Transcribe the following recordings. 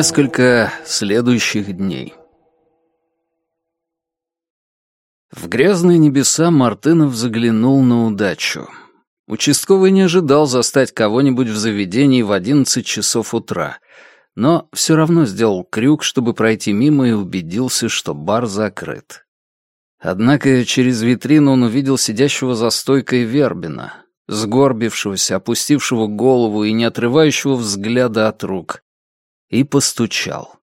Несколько следующих дней. В грязные небеса Мартынов заглянул на удачу. Участковый не ожидал застать кого-нибудь в заведении в одиннадцать часов утра, но все равно сделал крюк, чтобы пройти мимо и убедился, что бар закрыт. Однако через витрину он увидел сидящего за стойкой Вербина, сгорбившегося, опустившего голову и не отрывающего взгляда от рук, и постучал.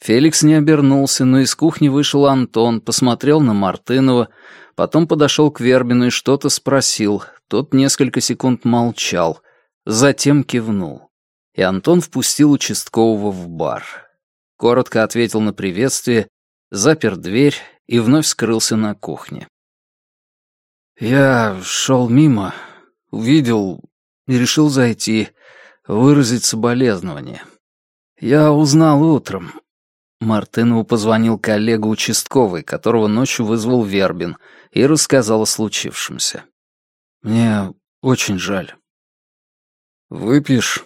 Феликс не обернулся, но из кухни вышел Антон, посмотрел на Мартынова, потом подошел к Вербину и что-то спросил. Тот несколько секунд молчал, затем кивнул. И Антон впустил участкового в бар. Коротко ответил на приветствие, запер дверь и вновь скрылся на кухне. «Я шел мимо, увидел и решил зайти, выразить соболезнование. Я узнал утром. Мартынову позвонил коллега участковый, которого ночью вызвал Вербин, и рассказал о случившемся. «Мне очень жаль». «Выпьешь?»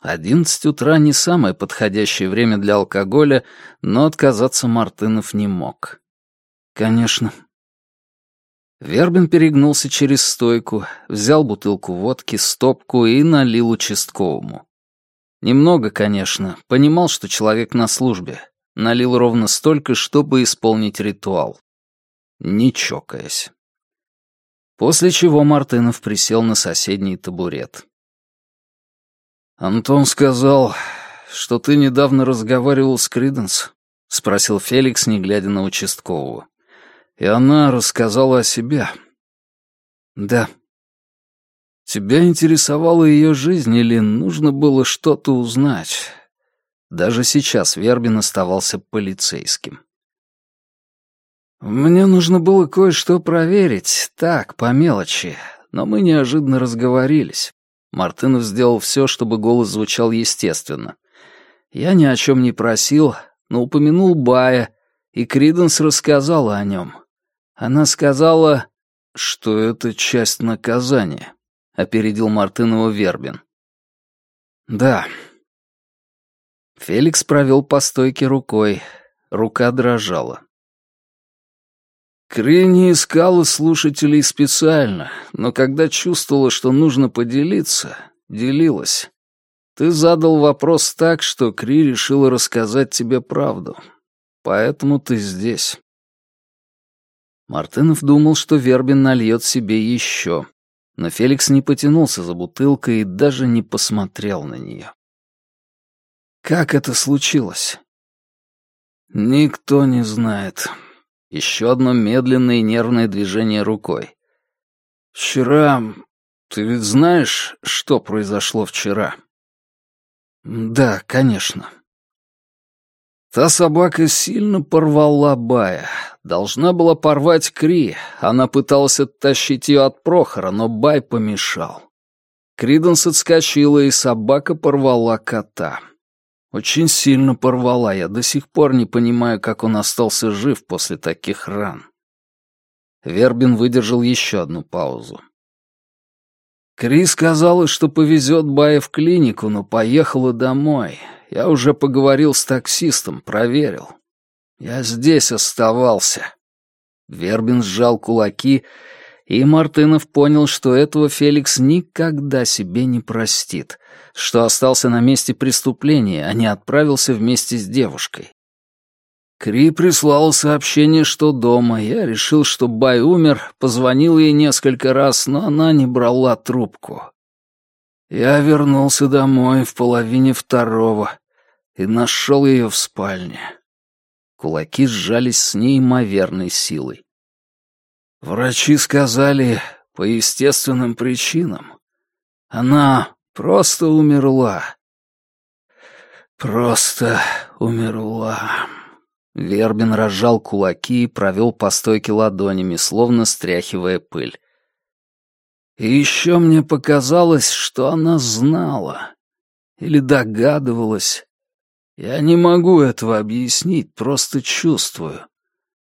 Одиннадцать утра не самое подходящее время для алкоголя, но отказаться Мартынов не мог. «Конечно», Вербин перегнулся через стойку, взял бутылку водки, стопку и налил участковому. Немного, конечно, понимал, что человек на службе. Налил ровно столько, чтобы исполнить ритуал. Не чокаясь. После чего Мартынов присел на соседний табурет. «Антон сказал, что ты недавно разговаривал с Криденс?» — спросил Феликс, не глядя на участкового. И она рассказала о себе. Да. Тебя интересовала ее жизнь или нужно было что-то узнать? Даже сейчас Вербин оставался полицейским. Мне нужно было кое-что проверить, так, по мелочи, но мы неожиданно разговорились. Мартынов сделал все, чтобы голос звучал естественно. Я ни о чем не просил, но упомянул Бая, и Криденс рассказала о нем. Она сказала, что это часть наказания, опередил Мартынова Вербин. Да. Феликс провел по стойке рукой. Рука дрожала. Кри не искала слушателей специально, но когда чувствовала, что нужно поделиться, делилась. Ты задал вопрос так, что Кри решила рассказать тебе правду. Поэтому ты здесь. Мартынов думал, что Вербин нальет себе еще, но Феликс не потянулся за бутылкой и даже не посмотрел на нее. Как это случилось? Никто не знает. Еще одно медленное и нервное движение рукой. Вчера... Ты ведь знаешь, что произошло вчера? Да, конечно. Та собака сильно порвала Бая. Должна была порвать Кри. Она пыталась оттащить ее от Прохора, но Бай помешал. Криденс отскочила, и собака порвала кота. Очень сильно порвала. Я до сих пор не понимаю, как он остался жив после таких ран. Вербин выдержал еще одну паузу. Кри сказала, что повезет Бая в клинику, но поехала домой. Я уже поговорил с таксистом, проверил. Я здесь оставался. Вербин сжал кулаки, и Мартынов понял, что этого Феликс никогда себе не простит, что остался на месте преступления, а не отправился вместе с девушкой. Кри прислал сообщение, что дома. Я решил, что Бай умер, позвонил ей несколько раз, но она не брала трубку. Я вернулся домой в половине второго и нашел ее в спальне. Кулаки сжались с неимоверной силой. Врачи сказали, по естественным причинам. Она просто умерла. Просто умерла. Вербин разжал кулаки и провел по стойке ладонями, словно стряхивая пыль. И еще мне показалось, что она знала или догадывалась. Я не могу этого объяснить, просто чувствую.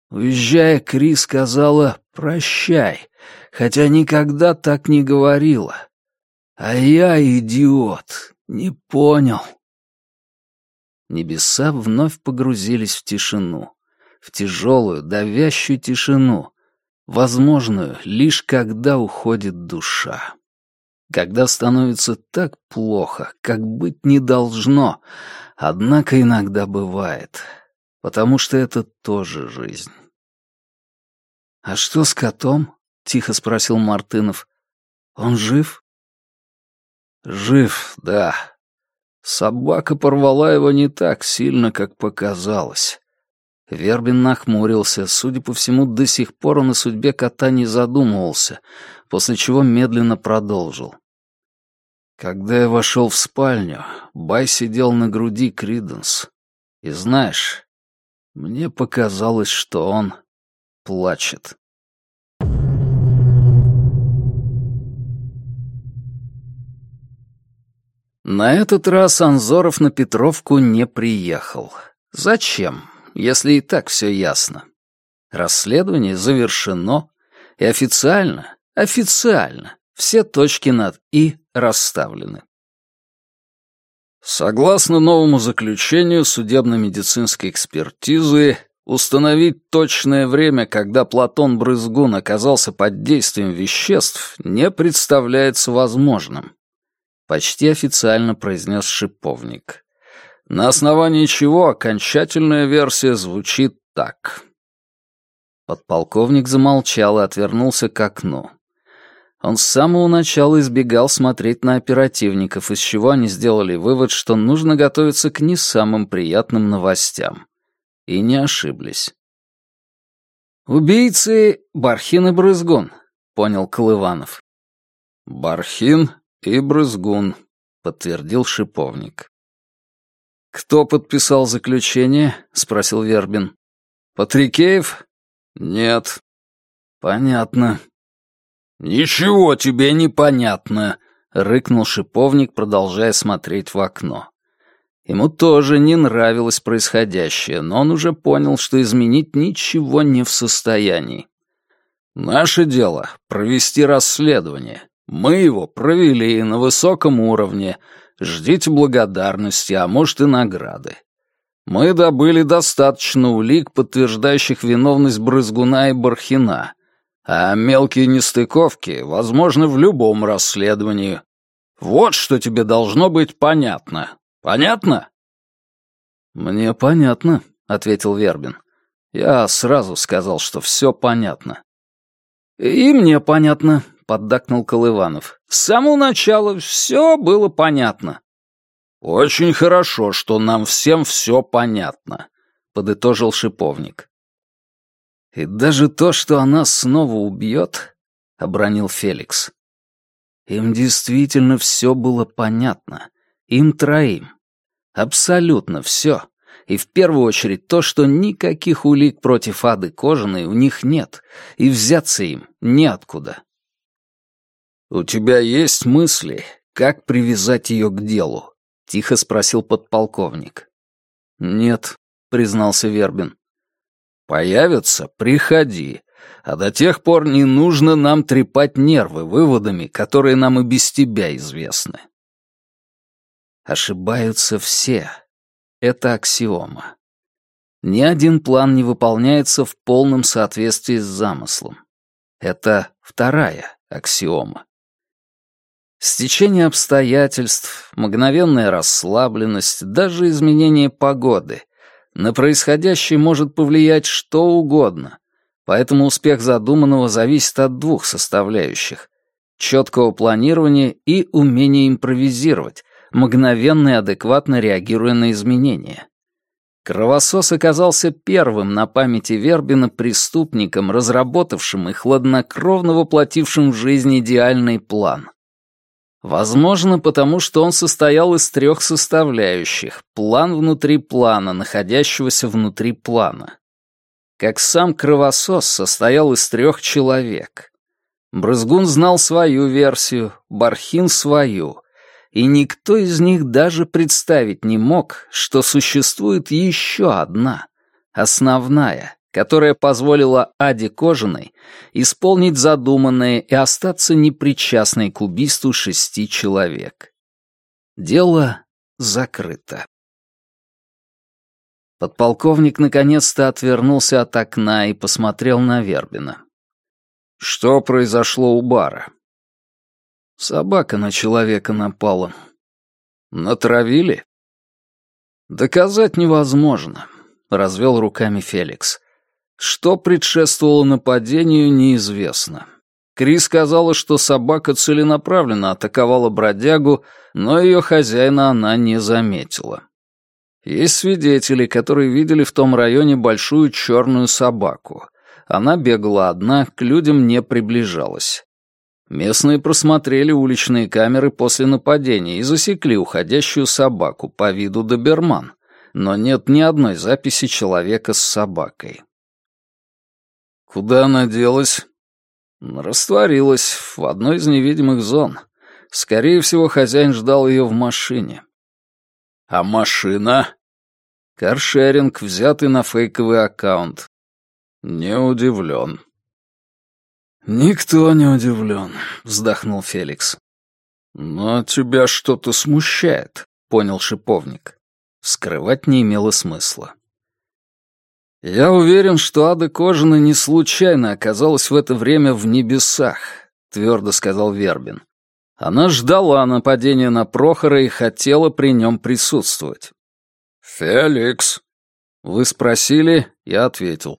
Уезжая, Кри сказала «прощай», хотя никогда так не говорила. А я, идиот, не понял. Небеса вновь погрузились в тишину, в тяжелую, давящую тишину, возможную лишь когда уходит душа. Когда становится так плохо, как быть не должно, однако иногда бывает, потому что это тоже жизнь. «А что с котом?» — тихо спросил Мартынов. «Он жив?» «Жив, да. Собака порвала его не так сильно, как показалось. Вербин нахмурился. Судя по всему, до сих пор он о судьбе кота не задумывался, после чего медленно продолжил. Когда я вошел в спальню, Бай сидел на груди Криденс. И знаешь, мне показалось, что он плачет. На этот раз Анзоров на Петровку не приехал. Зачем? Если и так все ясно. Расследование завершено, и официально, официально, все точки над «и» расставлены. Согласно новому заключению судебно-медицинской экспертизы, установить точное время, когда Платон Брызгун оказался под действием веществ, не представляется возможным. Почти официально произнес шиповник на основании чего окончательная версия звучит так. Подполковник замолчал и отвернулся к окну. Он с самого начала избегал смотреть на оперативников, из чего они сделали вывод, что нужно готовиться к не самым приятным новостям. И не ошиблись. «Убийцы — Бархин и Брызгун», — понял Колыванов. «Бархин и Брызгун», — подтвердил Шиповник. «Кто подписал заключение?» — спросил Вербин. «Патрикеев?» «Нет». «Понятно». «Ничего тебе не понятно», — рыкнул шиповник, продолжая смотреть в окно. Ему тоже не нравилось происходящее, но он уже понял, что изменить ничего не в состоянии. «Наше дело — провести расследование. Мы его провели на высоком уровне, Ждите благодарности, а может и награды. Мы добыли достаточно улик, подтверждающих виновность Брызгуна и Бархина, а мелкие нестыковки возможны в любом расследовании. Вот что тебе должно быть понятно. Понятно? Мне понятно, ответил Вербин. Я сразу сказал, что все понятно. И мне понятно, поддакнул Колыванов. «С самого начала все было понятно». «Очень хорошо, что нам всем все понятно», — подытожил шиповник. «И даже то, что она снова убьет», — обронил Феликс. Им действительно все было понятно. Им троим. Абсолютно все. И в первую очередь то, что никаких улик против Ады Кожаной у них нет, и взяться им неоткуда. «У тебя есть мысли, как привязать ее к делу?» — тихо спросил подполковник. «Нет», — признался Вербин. «Появятся? Приходи. А до тех пор не нужно нам трепать нервы выводами, которые нам и без тебя известны». Ошибаются все. Это аксиома. Ни один план не выполняется в полном соответствии с замыслом. Это вторая аксиома. Стечение обстоятельств, мгновенная расслабленность, даже изменение погоды. На происходящее может повлиять что угодно. Поэтому успех задуманного зависит от двух составляющих — четкого планирования и умения импровизировать, мгновенно и адекватно реагируя на изменения. Кровосос оказался первым на памяти Вербина преступником, разработавшим и хладнокровно воплотившим в жизнь идеальный план — Возможно, потому что он состоял из трех составляющих — план внутри плана, находящегося внутри плана. Как сам кровосос состоял из трех человек. Брызгун знал свою версию, Бархин — свою, и никто из них даже представить не мог, что существует еще одна, основная, которая позволила Аде Кожаной исполнить задуманное и остаться непричастной к убийству шести человек. Дело закрыто. Подполковник наконец-то отвернулся от окна и посмотрел на Вербина. «Что произошло у бара?» «Собака на человека напала». «Натравили?» «Доказать невозможно», — развел руками Феликс. «Что предшествовало нападению, неизвестно. Кри сказала, что собака целенаправленно атаковала бродягу, но ее хозяина она не заметила. Есть свидетели, которые видели в том районе большую черную собаку. Она бегала одна, к людям не приближалась. Местные просмотрели уличные камеры после нападения и засекли уходящую собаку по виду доберман, но нет ни одной записи человека с собакой. «Куда она делась?» «Растворилась в одной из невидимых зон. Скорее всего, хозяин ждал ее в машине». «А машина?» Каршеринг, взятый на фейковый аккаунт. Не удивлен. «Никто не удивлен», — вздохнул Феликс. «Но тебя что-то смущает», — понял шиповник. Скрывать не имело смысла. «Я уверен, что Ада Кожина не случайно оказалась в это время в небесах», — твердо сказал Вербин. Она ждала нападения на Прохора и хотела при нем присутствовать. «Феликс!» «Вы спросили?» Я ответил.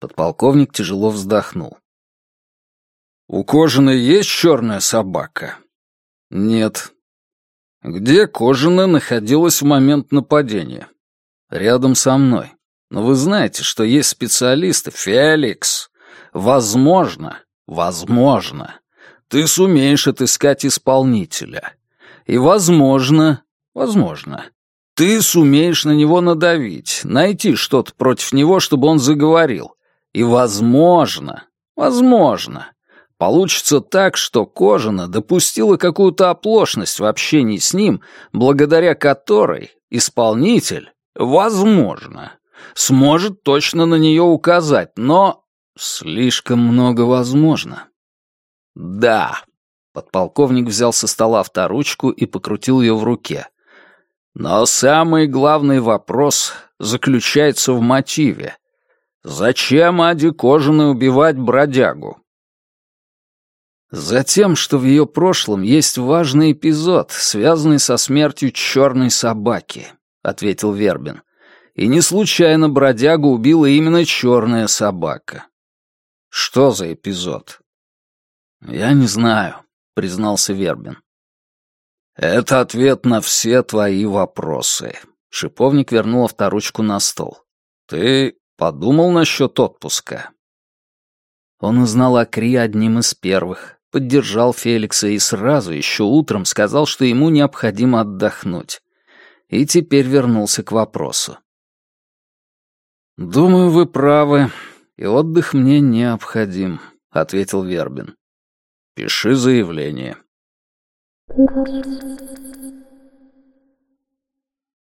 Подполковник тяжело вздохнул. «У Кожаной есть черная собака?» «Нет». «Где Кожаная находилась в момент нападения?» «Рядом со мной. Но вы знаете, что есть специалисты. Феликс! Возможно, возможно, ты сумеешь отыскать исполнителя. И возможно, возможно, ты сумеешь на него надавить, найти что-то против него, чтобы он заговорил. И, возможно, возможно, получится так, что Кожина допустила какую-то оплошность в общении с ним, благодаря которой исполнитель, возможно, сможет точно на нее указать, но слишком много возможно. Да. Подполковник взял со стола авторучку и покрутил ее в руке. Но самый главный вопрос заключается в мотиве. Зачем Аде Кожаной убивать бродягу? Затем, что в ее прошлом есть важный эпизод, связанный со смертью черной собаки, ответил Вербин. И не случайно бродягу убила именно черная собака. Что за эпизод? Я не знаю, признался Вербин. «Это ответ на все твои вопросы». Шиповник вернул авторучку на стол. «Ты подумал насчет отпуска?» Он узнал о Кри одним из первых, поддержал Феликса и сразу, еще утром, сказал, что ему необходимо отдохнуть. И теперь вернулся к вопросу. «Думаю, вы правы, и отдых мне необходим», — ответил Вербин. «Пиши заявление».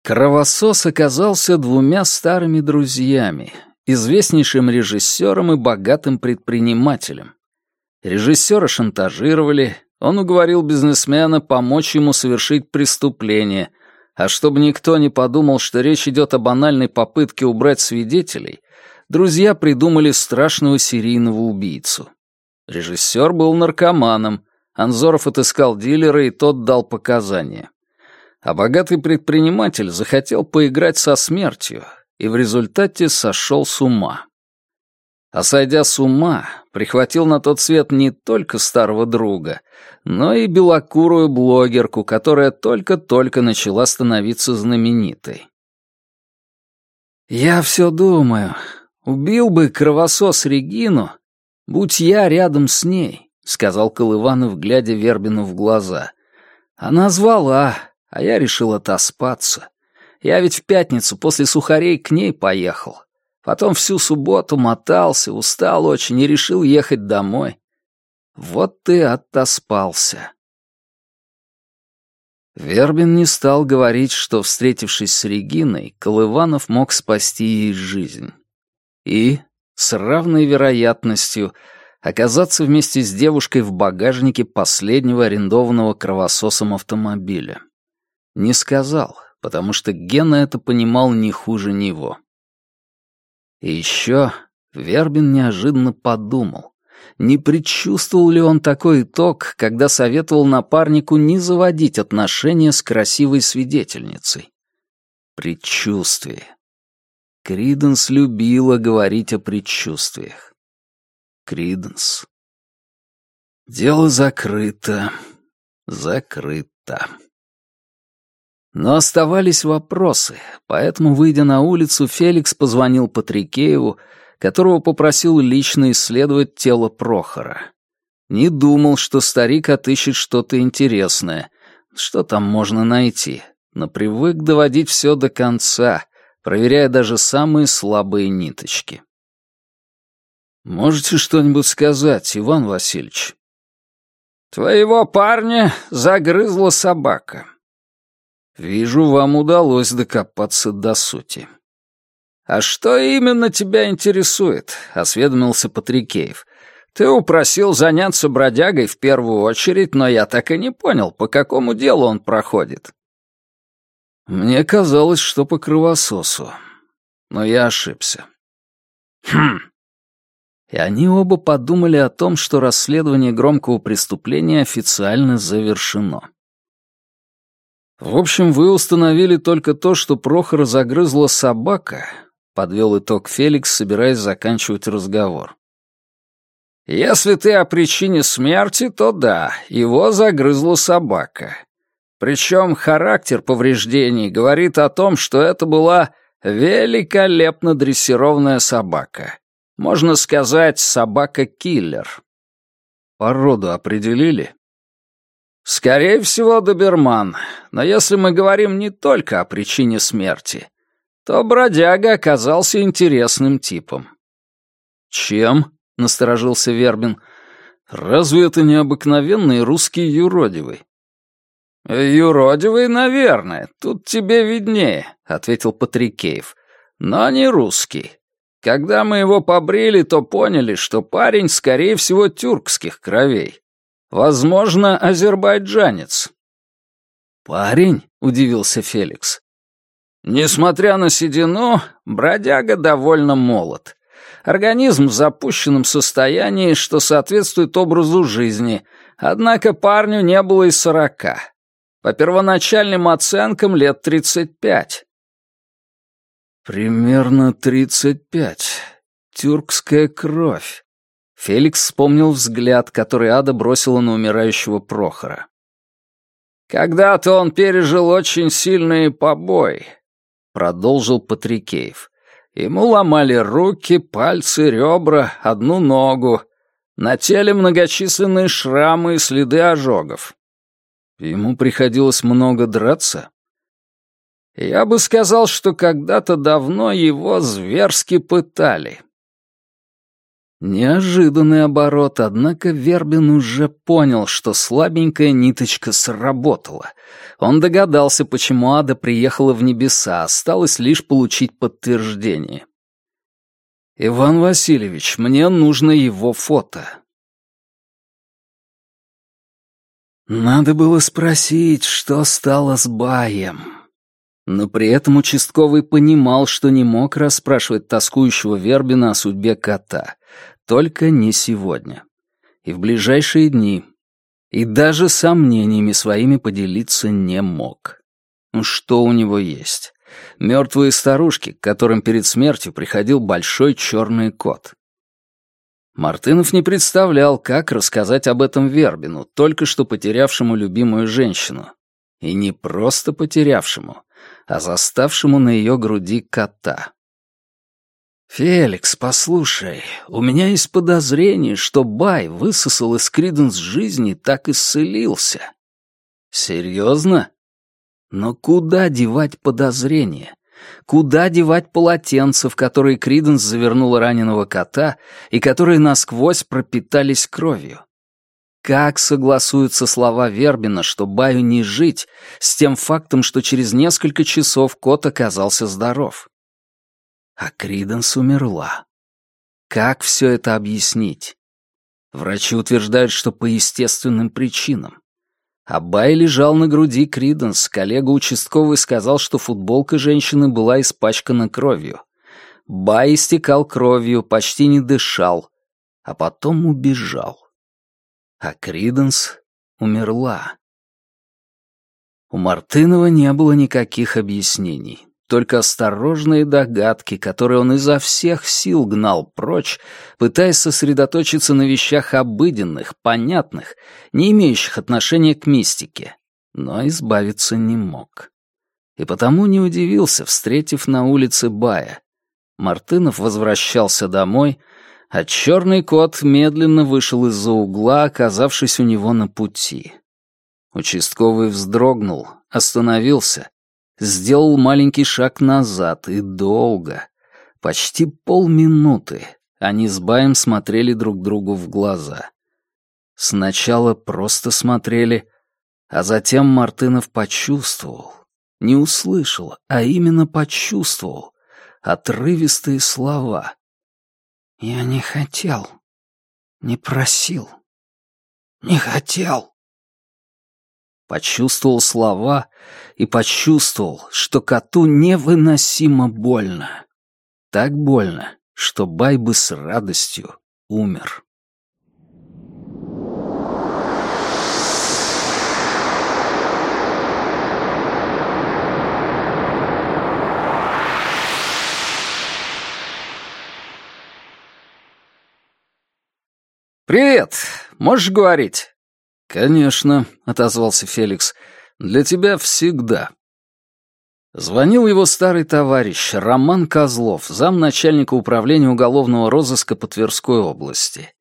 Кровосос оказался двумя старыми друзьями, известнейшим режиссером и богатым предпринимателем. Режиссера шантажировали, он уговорил бизнесмена помочь ему совершить преступление, а чтобы никто не подумал, что речь идет о банальной попытке убрать свидетелей, друзья придумали страшного серийного убийцу. Режиссер был наркоманом, Анзоров отыскал дилера, и тот дал показания. А богатый предприниматель захотел поиграть со смертью, и в результате сошел с ума. А сойдя с ума, прихватил на тот свет не только старого друга, но и белокурую блогерку, которая только-только начала становиться знаменитой. «Я все думаю, убил бы кровосос Регину, будь я рядом с ней. — сказал Колыванов, глядя Вербину в глаза. «Она звала, а я решил отоспаться. Я ведь в пятницу после сухарей к ней поехал. Потом всю субботу мотался, устал очень и решил ехать домой. Вот ты отоспался». Вербин не стал говорить, что, встретившись с Региной, Колыванов мог спасти ей жизнь. И, с равной вероятностью, оказаться вместе с девушкой в багажнике последнего арендованного кровососом автомобиля. Не сказал, потому что Гена это понимал не хуже него. И еще Вербин неожиданно подумал, не предчувствовал ли он такой итог, когда советовал напарнику не заводить отношения с красивой свидетельницей. Предчувствие. Криденс любила говорить о предчувствиях. Криденс. Дело закрыто. Закрыто. Но оставались вопросы, поэтому, выйдя на улицу, Феликс позвонил Патрикееву, которого попросил лично исследовать тело Прохора. Не думал, что старик отыщет что-то интересное. Что там можно найти? Но привык доводить все до конца, проверяя даже самые слабые ниточки. «Можете что-нибудь сказать, Иван Васильевич?» «Твоего парня загрызла собака», Вижу, вам удалось докопаться до сути. А что именно тебя интересует? осведомился Патрикеев. Ты упросил заняться бродягой в первую очередь, но я так и не понял, по какому делу он проходит. Мне казалось, что по кровососу, но я ошибся. Хм. И они оба подумали о том, что расследование громкого преступления официально завершено. В общем, вы установили только то, что Прохора загрызла собака, подвел итог Феликс, собираясь заканчивать разговор. Если ты о причине смерти, то да, его загрызла собака. Причем характер повреждений говорит о том, что это была великолепно дрессированная собака. Можно сказать, собака-киллер. Породу определили? Скорее всего, доберман. Но если мы говорим не только о причине смерти, то бродяга оказался интересным типом. Чем? насторожился Вербин. Разве это не обыкновенный русский юродивый? «Юродивый, наверное, тут тебе виднее», — ответил Патрикеев. «Но не русский. Когда мы его побрили, то поняли, что парень, скорее всего, тюркских кровей. Возможно, азербайджанец». «Парень?» — удивился Феликс. Несмотря на седину, бродяга довольно молод. Организм в запущенном состоянии, что соответствует образу жизни, однако парню не было и сорока. По первоначальным оценкам лет тридцать пять. «Примерно тридцать пять. Тюркская кровь. Феликс вспомнил взгляд, который Ада бросила на умирающего Прохора. «Когда-то он пережил очень сильные побои», — продолжил Патрикеев. «Ему ломали руки, пальцы, ребра, одну ногу. На теле многочисленные шрамы и следы ожогов. Ему приходилось много драться?» «Я бы сказал, что когда-то давно его зверски пытали», Неожиданный оборот, однако Вербин уже понял, что слабенькая ниточка сработала. Он догадался, почему Ада приехала в небеса, осталось лишь получить подтверждение. «Иван Васильевич, мне нужно его фото». Надо было спросить, что стало с Баем. Но при этом участковый понимал, что не мог расспрашивать тоскующего Вербина о судьбе кота. Только не сегодня. И в ближайшие дни. И даже сомнениями своими поделиться не мог. Ну что у него есть? Мертвые старушки, к которым перед смертью приходил большой черный кот. Мартынов не представлял, как рассказать об этом Вербину, только что потерявшему любимую женщину. И не просто потерявшему, а заставшему на ее груди кота. «Феликс, послушай, у меня есть подозрение, что Бай высосал из Криденс жизни и так исцелился». «Серьезно? Но куда девать подозрения? Куда девать полотенца, в которые Криденс завернула раненого кота и которые насквозь пропитались кровью? Как согласуются слова Вербина, что Баю не жить, с тем фактом, что через несколько часов кот оказался здоров?» А Криденс умерла. Как все это объяснить? Врачи утверждают, что по естественным причинам. А Бай лежал на груди Криденс. Коллега участковый сказал, что футболка женщины была испачкана кровью. Бай истекал кровью, почти не дышал, а потом убежал. А Криденс умерла. У Мартынова не было никаких объяснений, только осторожные догадки, которые он изо всех сил гнал прочь, пытаясь сосредоточиться на вещах обыденных, понятных, не имеющих отношения к мистике, но избавиться не мог. И потому не удивился, встретив на улице Бая. Мартынов возвращался домой, а черный кот медленно вышел из-за угла, оказавшись у него на пути. Участковый вздрогнул, остановился, сделал маленький шаг назад и долго, почти полминуты, они с Баем смотрели друг другу в глаза. Сначала просто смотрели, а затем Мартынов почувствовал, не услышал, а именно почувствовал отрывистые слова. «Я не хотел, не просил, не хотел» почувствовал слова и почувствовал, что коту невыносимо больно. Так больно, что Бай бы с радостью умер. «Привет! Можешь говорить?» «Конечно», — отозвался Феликс, — «для тебя всегда». Звонил его старый товарищ Роман Козлов, замначальника управления уголовного розыска по Тверской области.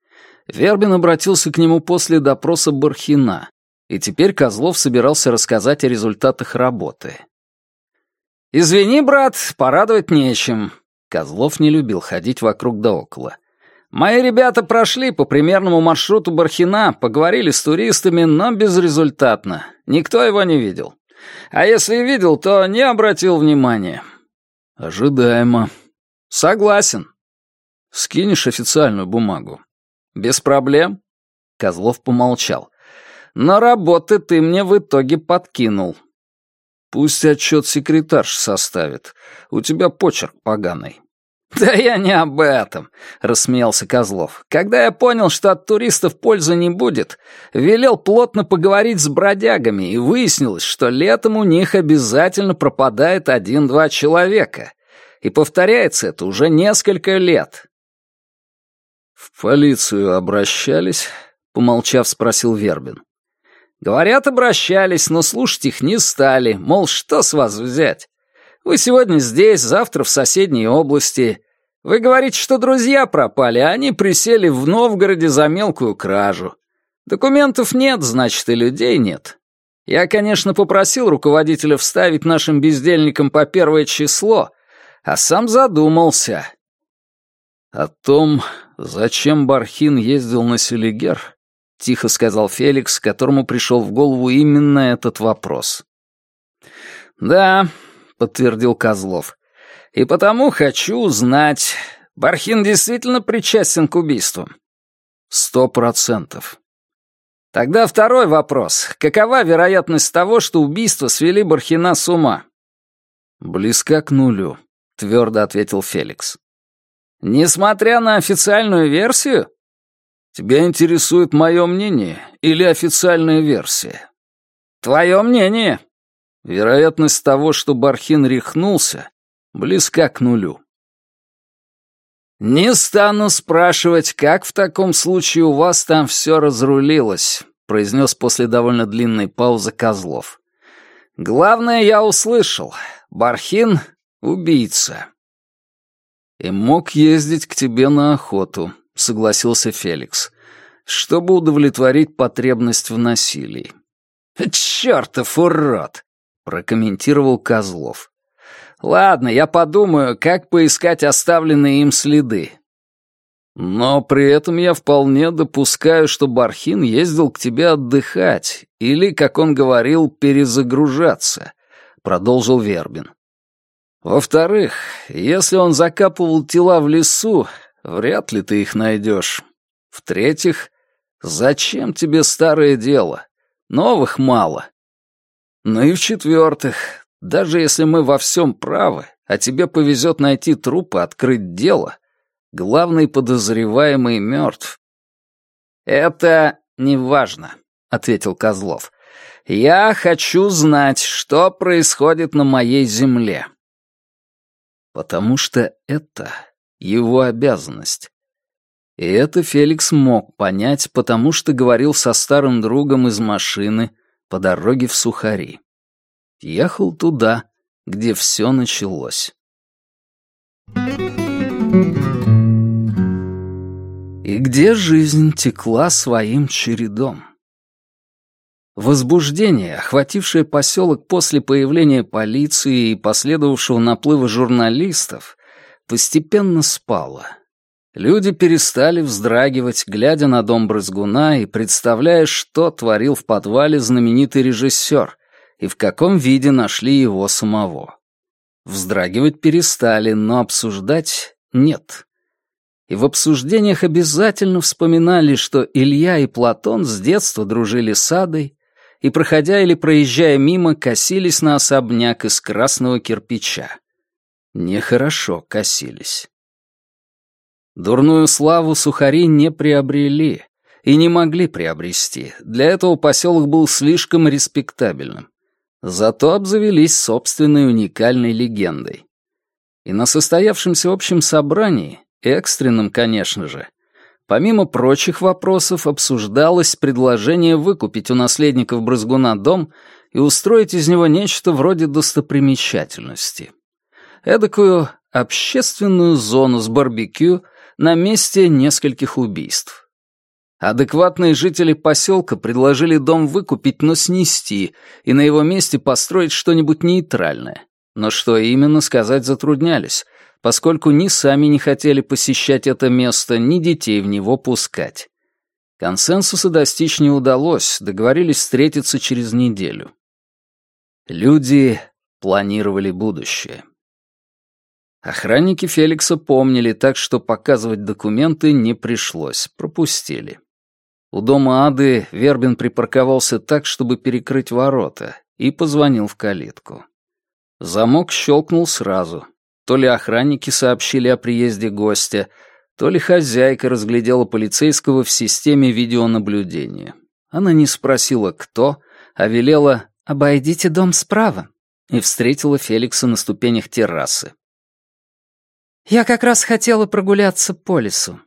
Вербин обратился к нему после допроса Бархина, и теперь Козлов собирался рассказать о результатах работы. «Извини, брат, порадовать нечем». Козлов не любил ходить вокруг да около. Мои ребята прошли по примерному маршруту Бархина, поговорили с туристами, но безрезультатно. Никто его не видел. А если и видел, то не обратил внимания. Ожидаемо. Согласен. Скинешь официальную бумагу? Без проблем. Козлов помолчал. Но работы ты мне в итоге подкинул. Пусть отчет секретарш составит. У тебя почерк поганый. «Да я не об этом», — рассмеялся Козлов. «Когда я понял, что от туристов пользы не будет, велел плотно поговорить с бродягами, и выяснилось, что летом у них обязательно пропадает один-два человека. И повторяется это уже несколько лет». «В полицию обращались?» — помолчав, спросил Вербин. «Говорят, обращались, но слушать их не стали, мол, что с вас взять? Вы сегодня здесь, завтра в соседней области. Вы говорите, что друзья пропали, а они присели в Новгороде за мелкую кражу. Документов нет, значит, и людей нет. Я, конечно, попросил руководителя вставить нашим бездельникам по первое число, а сам задумался. О том, зачем Бархин ездил на Селигер, тихо сказал Феликс, которому пришел в голову именно этот вопрос. «Да, подтвердил Козлов. «И потому хочу узнать, Бархин действительно причастен к убийству?» «Сто процентов». «Тогда второй вопрос. Какова вероятность того, что убийство свели Бархина с ума?» «Близка к нулю», — твердо ответил Феликс. «Несмотря на официальную версию?» «Тебя интересует мое мнение или официальная версия?» «Твое мнение», Вероятность того, что Бархин рехнулся, близка к нулю. «Не стану спрашивать, как в таком случае у вас там все разрулилось», произнес после довольно длинной паузы Козлов. «Главное, я услышал. Бархин — убийца». «И мог ездить к тебе на охоту», — согласился Феликс, «чтобы удовлетворить потребность в насилии». «Чёртов урод!» — прокомментировал Козлов. «Ладно, я подумаю, как поискать оставленные им следы. Но при этом я вполне допускаю, что Бархин ездил к тебе отдыхать или, как он говорил, перезагружаться», — продолжил Вербин. «Во-вторых, если он закапывал тела в лесу, вряд ли ты их найдешь. В-третьих, зачем тебе старое дело? новых мало. Ну и в-четвертых, даже если мы во всем правы, а тебе повезет найти труп и открыть дело, главный подозреваемый мертв. «Это неважно», — ответил Козлов. «Я хочу знать, что происходит на моей земле». Потому что это его обязанность. И это Феликс мог понять, потому что говорил со старым другом из машины по дороге в Сухари. Ехал туда, где все началось. И где жизнь текла своим чередом. Возбуждение, охватившее поселок после появления полиции и последовавшего наплыва журналистов, постепенно спало. Люди перестали вздрагивать, глядя на дом брызгуна и представляя, что творил в подвале знаменитый режиссер и в каком виде нашли его самого. Вздрагивать перестали, но обсуждать нет. И в обсуждениях обязательно вспоминали, что Илья и Платон с детства дружили с Адой, и, проходя или проезжая мимо, косились на особняк из красного кирпича. Нехорошо косились. Дурную славу сухари не приобрели и не могли приобрести. Для этого поселок был слишком респектабельным. Зато обзавелись собственной уникальной легендой. И на состоявшемся общем собрании, экстренном, конечно же, помимо прочих вопросов обсуждалось предложение выкупить у наследников Брызгуна дом и устроить из него нечто вроде достопримечательности. Эдакую общественную зону с барбекю на месте нескольких убийств. Адекватные жители поселка предложили дом выкупить, но снести, и на его месте построить что-нибудь нейтральное. Но что именно сказать затруднялись, поскольку ни сами не хотели посещать это место, ни детей в него пускать. Консенсуса достичь не удалось, договорились встретиться через неделю. Люди планировали будущее. Охранники Феликса помнили, так что показывать документы не пришлось, пропустили. У дома Ады Вербин припарковался так, чтобы перекрыть ворота, и позвонил в калитку. Замок щелкнул сразу. То ли охранники сообщили о приезде гостя, то ли хозяйка разглядела полицейского в системе видеонаблюдения. Она не спросила, кто, а велела «Обойдите дом справа» и встретила Феликса на ступенях террасы. «Я как раз хотела прогуляться по лесу.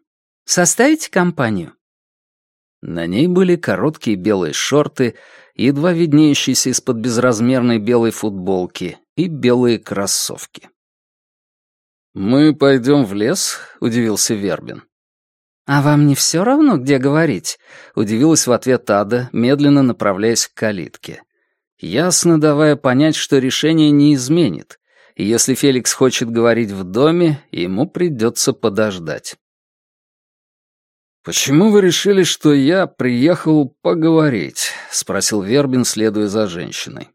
Составите компанию?» На ней были короткие белые шорты, едва виднеющиеся из-под безразмерной белой футболки, и белые кроссовки. «Мы пойдем в лес?» — удивился Вербин. «А вам не все равно, где говорить?» — удивилась в ответ Ада, медленно направляясь к калитке. Ясно давая понять, что решение не изменит, и если Феликс хочет говорить в доме, ему придется подождать. «Почему вы решили, что я приехал поговорить?» — спросил Вербин, следуя за женщиной.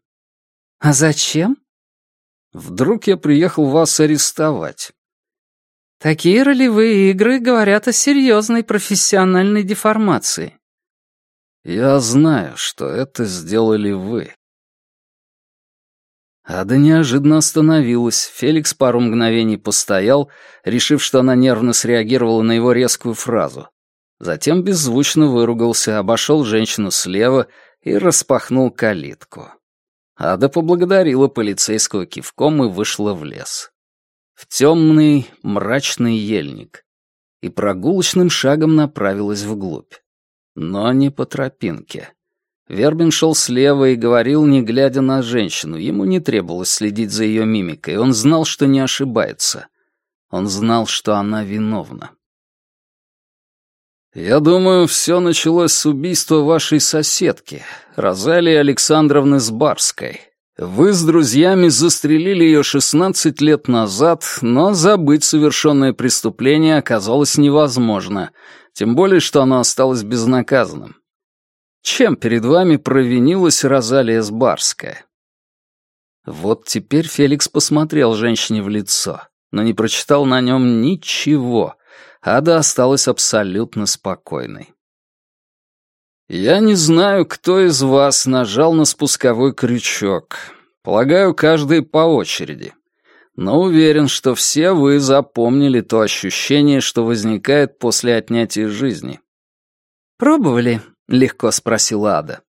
«А зачем?» «Вдруг я приехал вас арестовать?» «Такие ролевые игры говорят о серьезной профессиональной деформации». «Я знаю, что это сделали вы», Ада неожиданно остановилась. Феликс пару мгновений постоял, решив, что она нервно среагировала на его резкую фразу. Затем беззвучно выругался, обошел женщину слева и распахнул калитку. Ада поблагодарила полицейского кивком и вышла в лес. В темный, мрачный ельник. И прогулочным шагом направилась вглубь. Но не по тропинке. Вербин шел слева и говорил, не глядя на женщину. Ему не требовалось следить за ее мимикой. Он знал, что не ошибается. Он знал, что она виновна. «Я думаю, все началось с убийства вашей соседки, Розалии Александровны Сбарской. Вы с друзьями застрелили ее 16 лет назад, но забыть совершенное преступление оказалось невозможно, тем более, что оно осталось безнаказанным. Чем перед вами провинилась Розалия Сбарская?» Вот теперь Феликс посмотрел женщине в лицо, но не прочитал на нем ничего. Ада осталась абсолютно спокойной. «Я не знаю, кто из вас нажал на спусковой крючок. Полагаю, каждый по очереди. Но уверен, что все вы запомнили то ощущение, что возникает после отнятия жизни». «Пробовали?» — легко спросила Ада.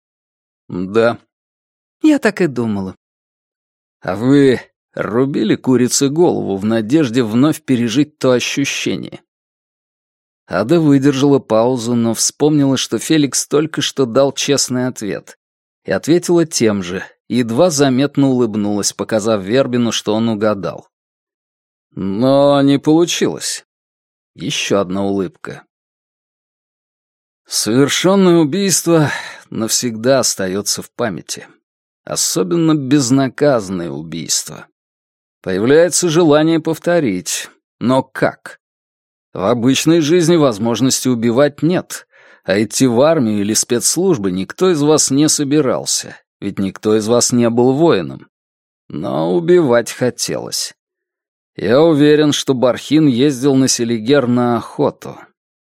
«Да». «Я так и думала». «А вы рубили курице голову в надежде вновь пережить то ощущение?» Ада выдержала паузу, но вспомнила, что Феликс только что дал честный ответ. И ответила тем же, едва заметно улыбнулась, показав Вербину, что он угадал. Но не получилось. Еще одна улыбка. Совершенное убийство навсегда остается в памяти. Особенно безнаказанное убийство. Появляется желание повторить. Но как? В обычной жизни возможности убивать нет, а идти в армию или спецслужбы никто из вас не собирался, ведь никто из вас не был воином. Но убивать хотелось. Я уверен, что Бархин ездил на Селигер на охоту.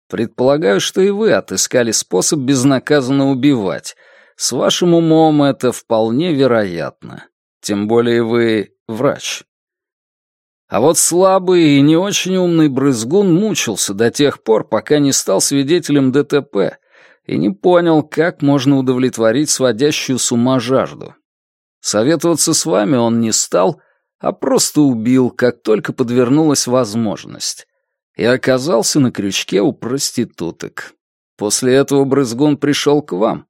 Предполагаю, что и вы отыскали способ безнаказанно убивать. С вашим умом это вполне вероятно. Тем более вы врач. А вот слабый и не очень умный брызгун мучился до тех пор, пока не стал свидетелем ДТП и не понял, как можно удовлетворить сводящую с ума жажду. Советоваться с вами он не стал, а просто убил, как только подвернулась возможность. И оказался на крючке у проституток. После этого брызгун пришел к вам.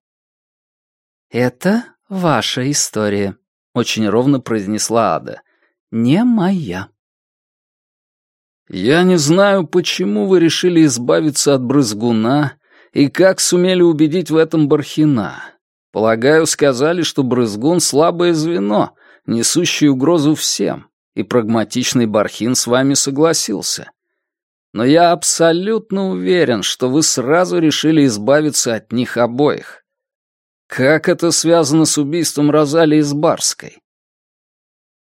«Это ваша история», — очень ровно произнесла Ада. «Не моя». Я не знаю, почему вы решили избавиться от брызгуна и как сумели убедить в этом Бархина. Полагаю, сказали, что брызгун — слабое звено, несущее угрозу всем, и прагматичный Бархин с вами согласился. Но я абсолютно уверен, что вы сразу решили избавиться от них обоих. Как это связано с убийством Розалии Избарской?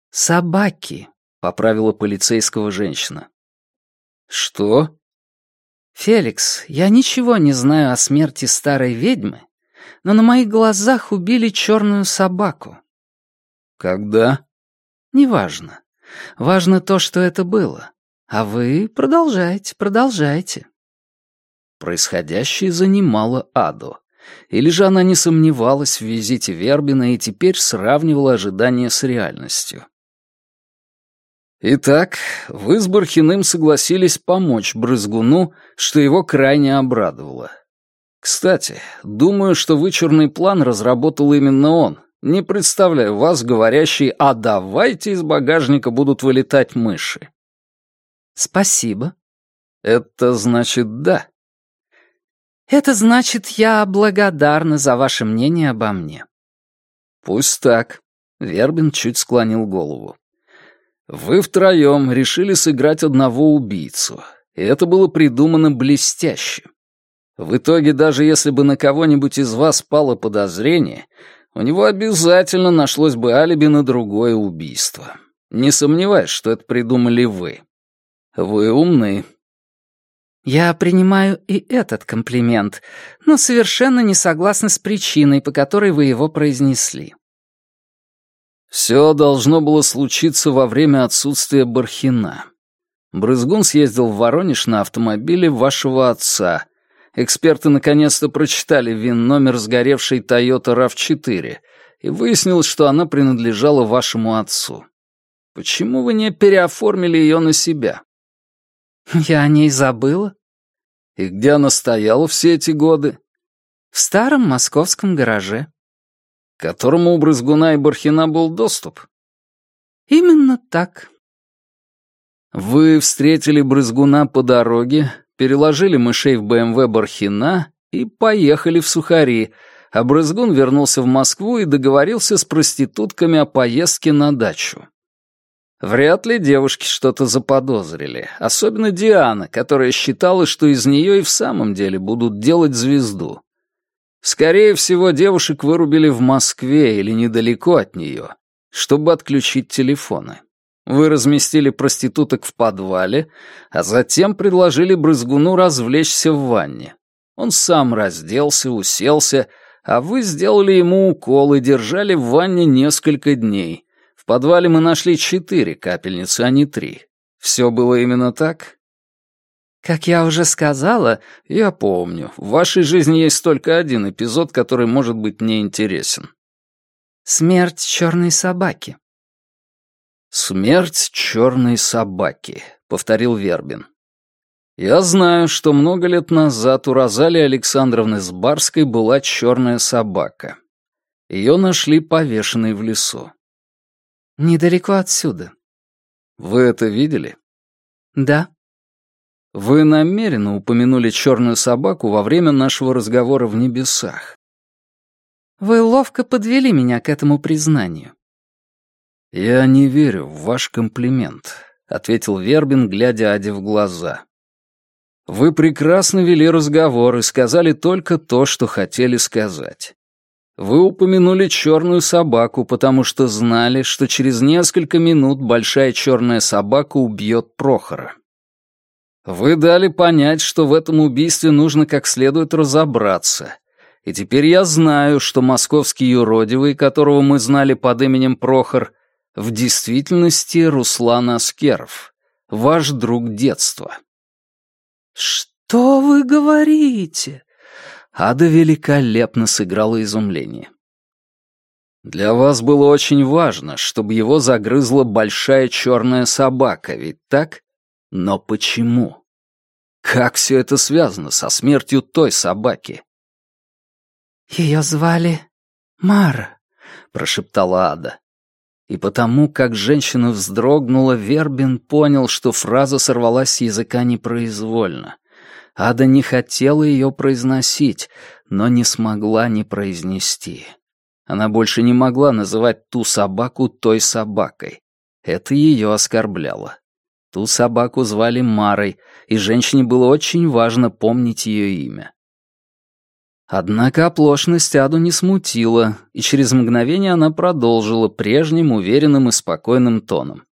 «Собаки», — поправила полицейского женщина. «Что?» «Феликс, я ничего не знаю о смерти старой ведьмы, но на моих глазах убили черную собаку». «Когда?» «Неважно. Важно то, что это было. А вы продолжайте, продолжайте». Происходящее занимало Аду. Или же она не сомневалась в визите Вербина и теперь сравнивала ожидания с реальностью. Итак, вы с Бархиным согласились помочь Брызгуну, что его крайне обрадовало. Кстати, думаю, что вычурный план разработал именно он. Не представляю вас, говорящий «А давайте из багажника будут вылетать мыши». Спасибо. Это значит «да». Это значит, я благодарна за ваше мнение обо мне. Пусть так. Вербин чуть склонил голову. Вы втроем решили сыграть одного убийцу, и это было придумано блестяще. В итоге, даже если бы на кого-нибудь из вас пало подозрение, у него обязательно нашлось бы алиби на другое убийство. Не сомневаюсь, что это придумали вы. Вы умны. Я принимаю и этот комплимент, но совершенно не согласна с причиной, по которой вы его произнесли. Все должно было случиться во время отсутствия Бархина. Брызгун съездил в Воронеж на автомобиле вашего отца. Эксперты наконец-то прочитали ВИН-номер сгоревшей Toyota RAV4, и выяснилось, что она принадлежала вашему отцу. Почему вы не переоформили ее на себя? Я о ней забыла. И где она стояла все эти годы? В старом московском гараже к которому у Брызгуна и Бархина был доступ? Именно так. Вы встретили Брызгуна по дороге, переложили мышей в БМВ Бархина и поехали в Сухари, а Брызгун вернулся в Москву и договорился с проститутками о поездке на дачу. Вряд ли девушки что-то заподозрили, особенно Диана, которая считала, что из нее и в самом деле будут делать звезду. Скорее всего, девушек вырубили в Москве или недалеко от нее, чтобы отключить телефоны. Вы разместили проституток в подвале, а затем предложили брызгуну развлечься в ванне. Он сам разделся, уселся, а вы сделали ему укол и держали в ванне несколько дней. В подвале мы нашли четыре капельницы, а не три. Все было именно так? Как я уже сказала, я помню. В вашей жизни есть только один эпизод, который может быть мне интересен. Смерть черной собаки. Смерть черной собаки, повторил Вербин. Я знаю, что много лет назад у Розалии Александровны Сбарской была черная собака. Ее нашли повешенной в лесу. Недалеко отсюда. Вы это видели? Да. Вы намеренно упомянули черную собаку во время нашего разговора в небесах. Вы ловко подвели меня к этому признанию. Я не верю в ваш комплимент, ответил Вербин, глядя Аде в глаза. Вы прекрасно вели разговор и сказали только то, что хотели сказать. Вы упомянули черную собаку, потому что знали, что через несколько минут большая черная собака убьет Прохора. Вы дали понять, что в этом убийстве нужно как следует разобраться. И теперь я знаю, что московский юродивый, которого мы знали под именем Прохор, в действительности Руслан Аскеров, ваш друг детства. «Что вы говорите?» Ада великолепно сыграла изумление. «Для вас было очень важно, чтобы его загрызла большая черная собака, ведь так? Но почему? Как все это связано со смертью той собаки? «Ее звали Мара», — прошептала Ада. И потому, как женщина вздрогнула, Вербин понял, что фраза сорвалась с языка непроизвольно. Ада не хотела ее произносить, но не смогла не произнести. Она больше не могла называть ту собаку той собакой. Это ее оскорбляло. Ту собаку звали Марой, и женщине было очень важно помнить ее имя. Однако оплошность Аду не смутила, и через мгновение она продолжила прежним, уверенным и спокойным тоном.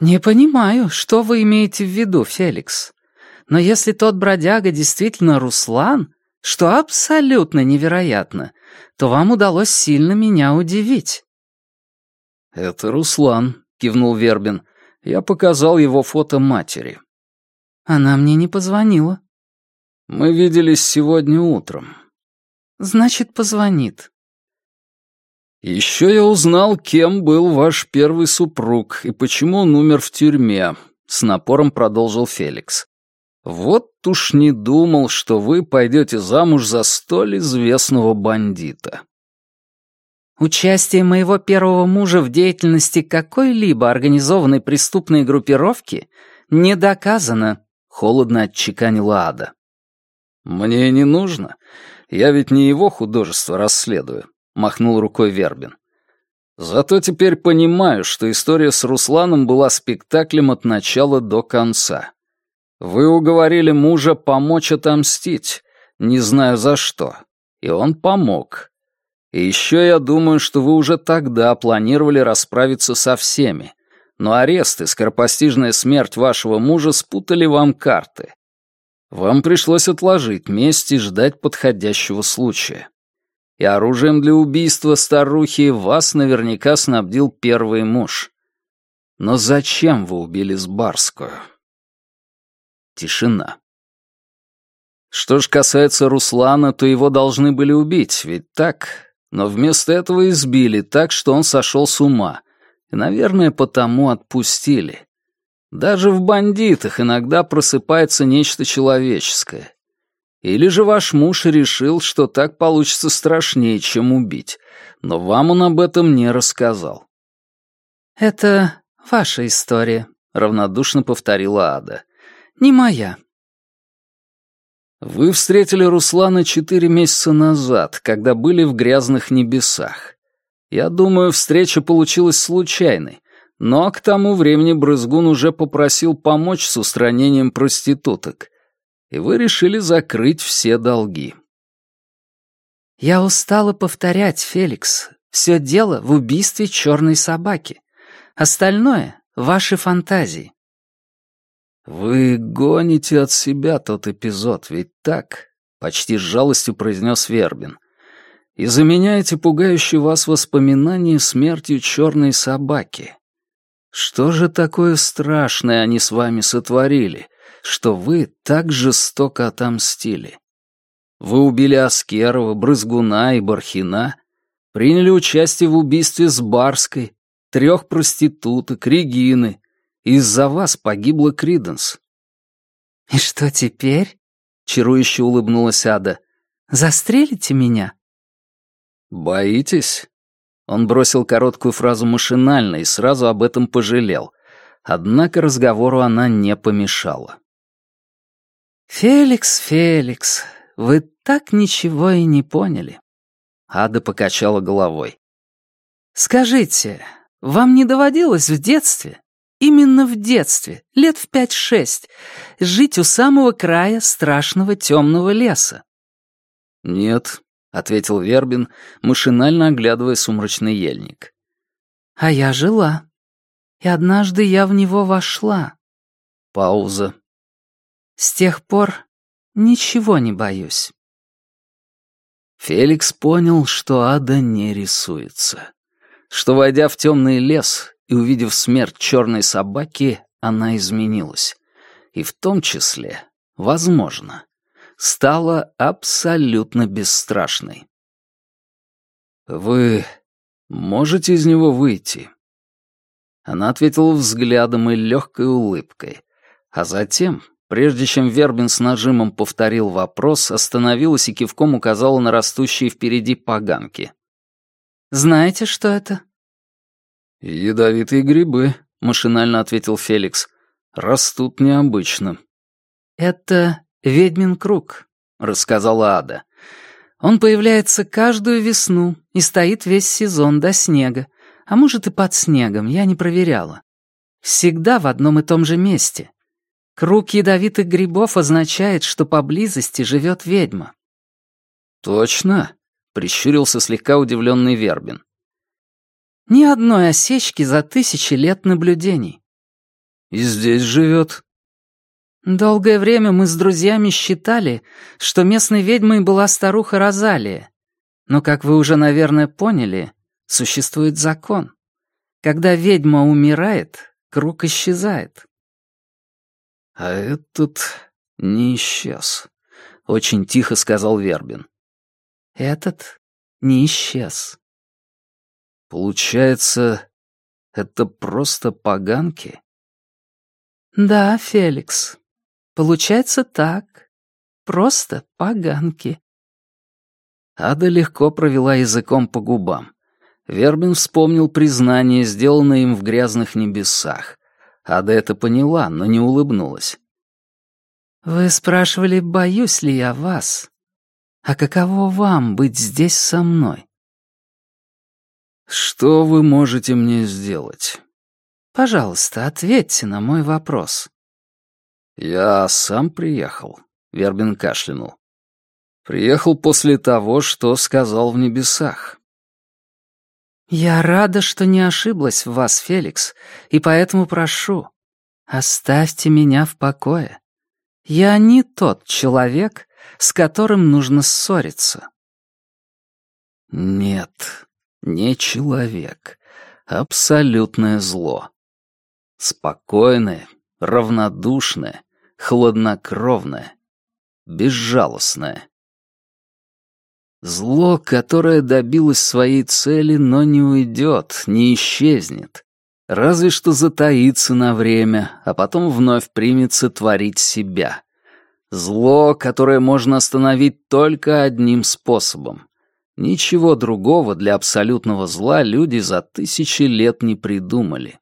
«Не понимаю, что вы имеете в виду, Феликс. Но если тот бродяга действительно Руслан, что абсолютно невероятно, то вам удалось сильно меня удивить». «Это Руслан», — кивнул Вербин. Я показал его фото матери. Она мне не позвонила. Мы виделись сегодня утром. Значит, позвонит. Еще я узнал, кем был ваш первый супруг и почему он умер в тюрьме, с напором продолжил Феликс. Вот уж не думал, что вы пойдете замуж за столь известного бандита. Участие моего первого мужа в деятельности какой-либо организованной преступной группировки не доказано, холодно отчеканила Ада. Мне не нужно. Я ведь не его художество расследую, махнул рукой Вербин. Зато теперь понимаю, что история с Русланом была спектаклем от начала до конца. Вы уговорили мужа помочь отомстить, не знаю за что. И он помог. И еще я думаю, что вы уже тогда планировали расправиться со всеми, но арест и скоропостижная смерть вашего мужа спутали вам карты. Вам пришлось отложить месть и ждать подходящего случая. И оружием для убийства старухи вас наверняка снабдил первый муж. Но зачем вы убили Сбарскую? Тишина. Что ж касается Руслана, то его должны были убить, ведь так? но вместо этого избили так, что он сошел с ума, и, наверное, потому отпустили. Даже в бандитах иногда просыпается нечто человеческое. Или же ваш муж решил, что так получится страшнее, чем убить, но вам он об этом не рассказал. «Это ваша история», — равнодушно повторила Ада. «Не моя. Вы встретили Руслана четыре месяца назад, когда были в грязных небесах. Я думаю, встреча получилась случайной, но к тому времени Брызгун уже попросил помочь с устранением проституток, и вы решили закрыть все долги. Я устала повторять, Феликс. Все дело в убийстве черной собаки. Остальное — ваши фантазии. «Вы гоните от себя тот эпизод, ведь так?» почти с жалостью произнес Вербин. «И заменяете пугающие вас воспоминания смертью черной собаки. Что же такое страшное они с вами сотворили, что вы так жестоко отомстили? Вы убили Аскерова, Брызгуна и Бархина, приняли участие в убийстве с Барской, трех проституток, Регины. Из-за вас погибла Криденс. «И что теперь?» — чарующе улыбнулась Ада. «Застрелите меня?» «Боитесь?» Он бросил короткую фразу машинально и сразу об этом пожалел. Однако разговору она не помешала. «Феликс, Феликс, вы так ничего и не поняли». Ада покачала головой. «Скажите, вам не доводилось в детстве Именно в детстве, лет в пять-шесть, жить у самого края страшного темного леса. «Нет», — ответил Вербин, машинально оглядывая сумрачный ельник. «А я жила. И однажды я в него вошла». Пауза. «С тех пор ничего не боюсь». Феликс понял, что ада не рисуется. Что, войдя в темный лес, и, увидев смерть черной собаки, она изменилась. И в том числе, возможно, стала абсолютно бесстрашной. «Вы можете из него выйти?» Она ответила взглядом и легкой улыбкой, а затем, прежде чем Вербин с нажимом повторил вопрос, остановилась и кивком указала на растущие впереди поганки. «Знаете, что это?» «Ядовитые грибы», — машинально ответил Феликс. «Растут необычно». «Это ведьмин круг», — рассказала Ада. «Он появляется каждую весну и стоит весь сезон до снега, а может и под снегом, я не проверяла. Всегда в одном и том же месте. Круг ядовитых грибов означает, что поблизости живет ведьма». «Точно?» — прищурился слегка удивленный Вербин. Ни одной осечки за тысячи лет наблюдений. И здесь живет. Долгое время мы с друзьями считали, что местной ведьмой была старуха Розалия. Но, как вы уже, наверное, поняли, существует закон. Когда ведьма умирает, круг исчезает. А этот не исчез, — очень тихо сказал Вербин. Этот не исчез. Получается, это просто поганки? Да, Феликс. Получается так. Просто поганки. Ада легко провела языком по губам. Вербин вспомнил признание, сделанное им в грязных небесах. Ада это поняла, но не улыбнулась. «Вы спрашивали, боюсь ли я вас? А каково вам быть здесь со мной?» «Что вы можете мне сделать?» «Пожалуйста, ответьте на мой вопрос». «Я сам приехал», — Вербин кашлянул. «Приехал после того, что сказал в небесах». «Я рада, что не ошиблась в вас, Феликс, и поэтому прошу, оставьте меня в покое. Я не тот человек, с которым нужно ссориться». «Нет», не человек. Абсолютное зло. Спокойное, равнодушное, хладнокровное, безжалостное. Зло, которое добилось своей цели, но не уйдет, не исчезнет. Разве что затаится на время, а потом вновь примется творить себя. Зло, которое можно остановить только одним способом Ничего другого для абсолютного зла люди за тысячи лет не придумали.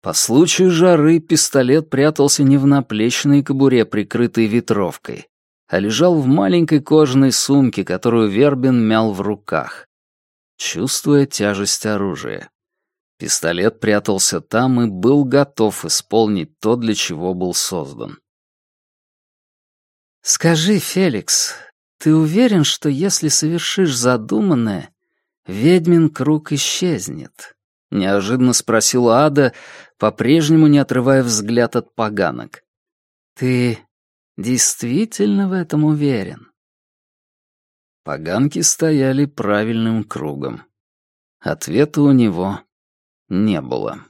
По случаю жары пистолет прятался не в наплечной кобуре, прикрытой ветровкой, а лежал в маленькой кожаной сумке, которую Вербин мял в руках, чувствуя тяжесть оружия. Пистолет прятался там и был готов исполнить то, для чего был создан. «Скажи, Феликс, «Ты уверен, что если совершишь задуманное, ведьмин круг исчезнет?» — неожиданно спросила Ада, по-прежнему не отрывая взгляд от поганок. «Ты Действительно в этом уверен?» Поганки стояли правильным кругом. Ответа у него не было.